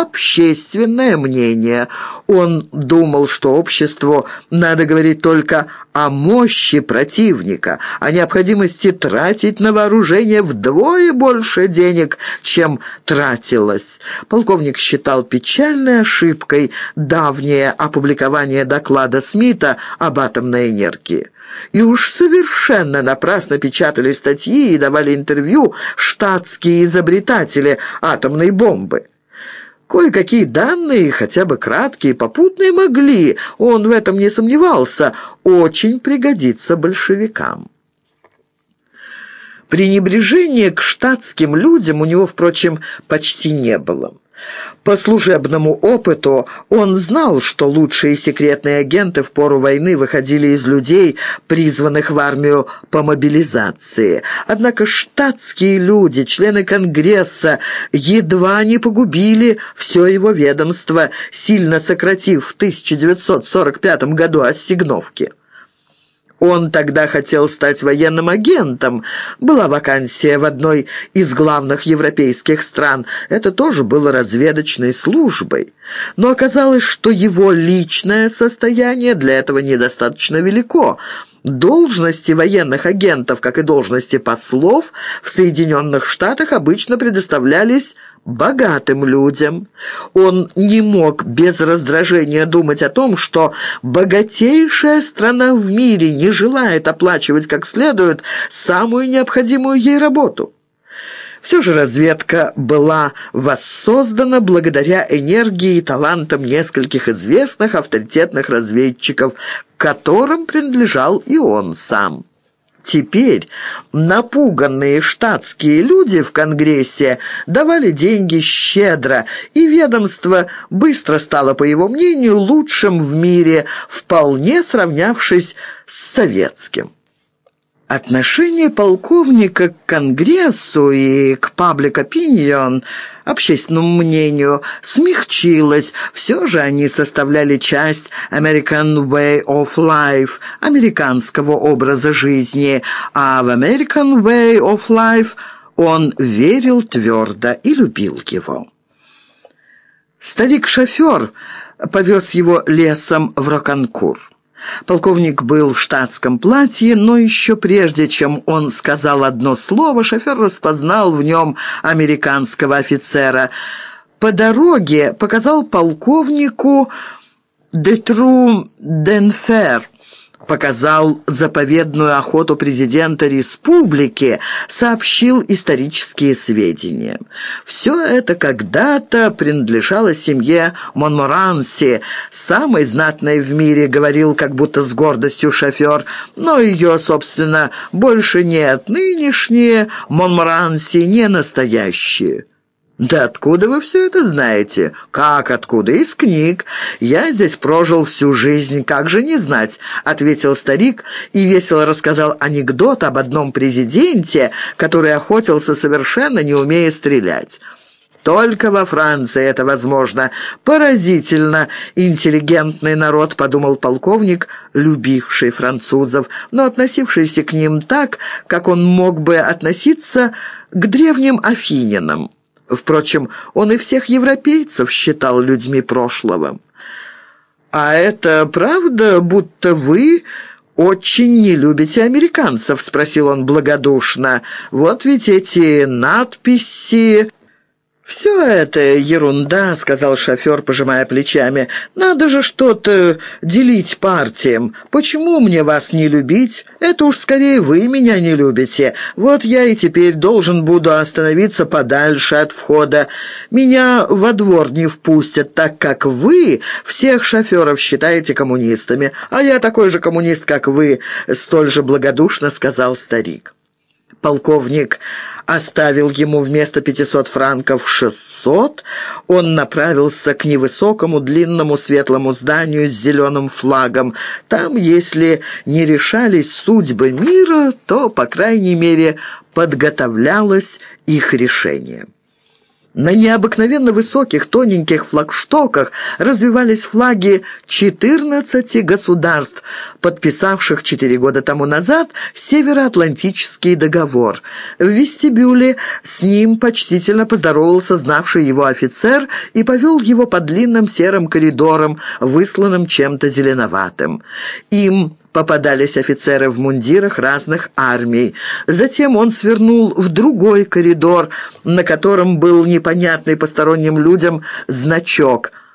общественное мнение. Он думал, что обществу надо говорить только о мощи противника, о необходимости тратить на вооружение вдвое больше денег, чем тратилось. Полковник считал печальной ошибкой давнее опубликование доклада Смита об атомной энергии. И уж совершенно напрасно печатали статьи и давали интервью штатские изобретатели атомной бомбы. Кое-какие данные, хотя бы краткие, попутные, могли, он в этом не сомневался, очень пригодиться большевикам. Пренебрежения к штатским людям у него, впрочем, почти не было. По служебному опыту он знал, что лучшие секретные агенты в пору войны выходили из людей, призванных в армию по мобилизации. Однако штатские люди, члены Конгресса, едва не погубили все его ведомство, сильно сократив в 1945 году ассигновки. Он тогда хотел стать военным агентом. Была вакансия в одной из главных европейских стран. Это тоже было разведочной службой. Но оказалось, что его личное состояние для этого недостаточно велико – Должности военных агентов, как и должности послов, в Соединенных Штатах обычно предоставлялись богатым людям. Он не мог без раздражения думать о том, что богатейшая страна в мире не желает оплачивать как следует самую необходимую ей работу. Все же разведка была воссоздана благодаря энергии и талантам нескольких известных авторитетных разведчиков, которым принадлежал и он сам. Теперь напуганные штатские люди в Конгрессе давали деньги щедро, и ведомство быстро стало, по его мнению, лучшим в мире, вполне сравнявшись с советским. Отношение полковника к Конгрессу и к паблик opinion, общественному мнению, смягчилось. Все же они составляли часть American Way of Life, американского образа жизни, а в American Way of Life он верил твердо и любил его. Старик-шофер повез его лесом в Роканкур. Полковник был в штатском платье, но еще прежде, чем он сказал одно слово, шофер распознал в нем американского офицера. По дороге показал полковнику «Детру Денфер», показал заповедную охоту президента республики, сообщил исторические сведения. Все это когда-то принадлежало семье Монморанси, самой знатной в мире, говорил как будто с гордостью шофер, но ее, собственно, больше нет. Нынешние Монморанси не настоящие. «Да откуда вы все это знаете?» «Как откуда? Из книг. Я здесь прожил всю жизнь, как же не знать?» — ответил старик и весело рассказал анекдот об одном президенте, который охотился совершенно не умея стрелять. Только во Франции это возможно. Поразительно интеллигентный народ, подумал полковник, любивший французов, но относившийся к ним так, как он мог бы относиться к древним афининам. Впрочем, он и всех европейцев считал людьми прошлого. «А это правда, будто вы...» «Очень не любите американцев?» — спросил он благодушно. «Вот ведь эти надписи...» «Все это ерунда», — сказал шофер, пожимая плечами. «Надо же что-то делить партиям. Почему мне вас не любить? Это уж скорее вы меня не любите. Вот я и теперь должен буду остановиться подальше от входа. Меня во двор не впустят, так как вы всех шоферов считаете коммунистами, а я такой же коммунист, как вы», — столь же благодушно сказал старик. Полковник оставил ему вместо 500 франков 600. Он направился к невысокому длинному светлому зданию с зеленым флагом. Там, если не решались судьбы мира, то, по крайней мере, подготовлялось их решение. На необыкновенно высоких тоненьких флагштоках развивались флаги 14 государств, подписавших четыре года тому назад Североатлантический договор. В вестибюле с ним почтительно поздоровался знавший его офицер и повел его по длинным серым коридорам, высланным чем-то зеленоватым. Им попадались офицеры в мундирах разных армий. Затем он свернул в другой коридор, на котором был непонятный посторонним людям значок –